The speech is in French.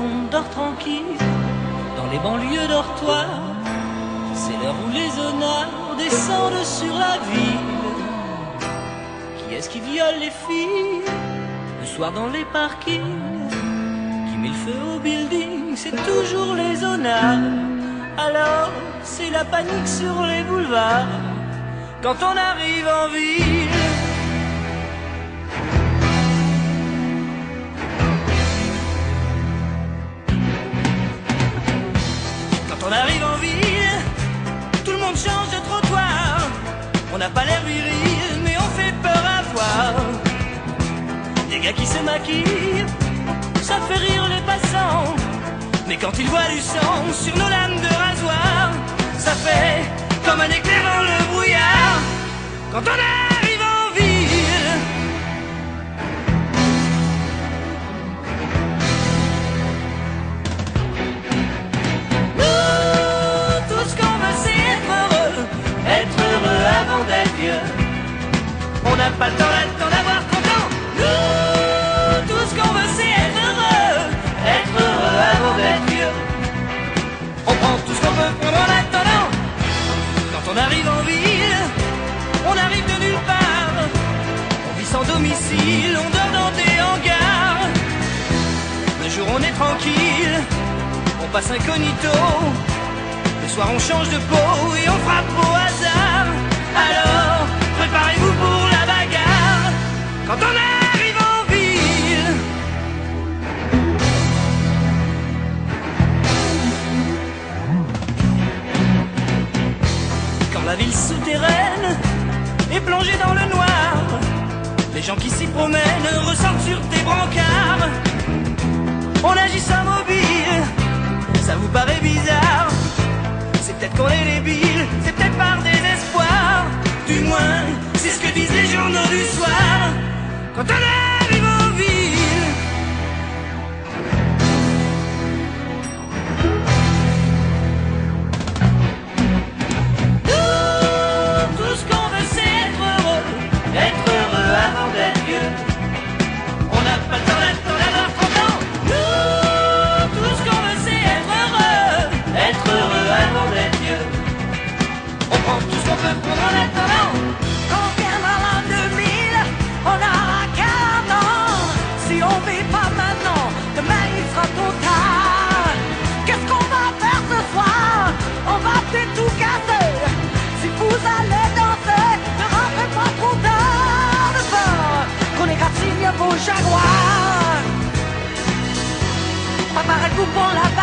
monde dort tranquille dans les banlieues dortoirs. C'est l'heure où les honneurs descendent sur la ville. Qui est-ce qui viole les filles le soir dans les parkings? Qui met le feu au building? C'est toujours les honneurs. Alors c'est la panique sur les boulevards quand on arrive en ville. On arrive en ville, tout le monde change de trottoir. On n'a pas l'air viril, mais on fait peur à voir. Des gars qui se maquillent, ça fait rire les passants. Mais quand ils voient du sang sur nos lames de rasoir, ça fait comme un éclair dans le brouillard. Quand on On n'a pas le temps temps d'avoir content. Nous, tout ce qu'on veut, c'est être heureux, être heureux avant d'être vieux. On prend tout ce qu'on peut prendre en attendant. Quand on arrive en ville, on arrive de nulle part. On vit sans domicile, on dort dans des hangars. Le jour on est tranquille, on passe incognito. Le soir on change de peau et on frappe au hasard. La ville souterraine est plongée dans le noir, les gens qui s'y promènent ressentent sur tes brancards. On agit sans mobile, ça vous paraît bizarre. C'est peut-être qu'on est débile, c'est peut-être par désespoir. Du moins, c'est ce que disent les journaux du soir. Quand on arrive Être heureux avant d'être vieux. On n'a pas le temps d'attendre d'avoir 30 ans. Nous, tout ce qu'on veut, c'est être heureux. Être heureux avant d'être vieux. On prend tout ce qu'on peut prendre en attendant. con la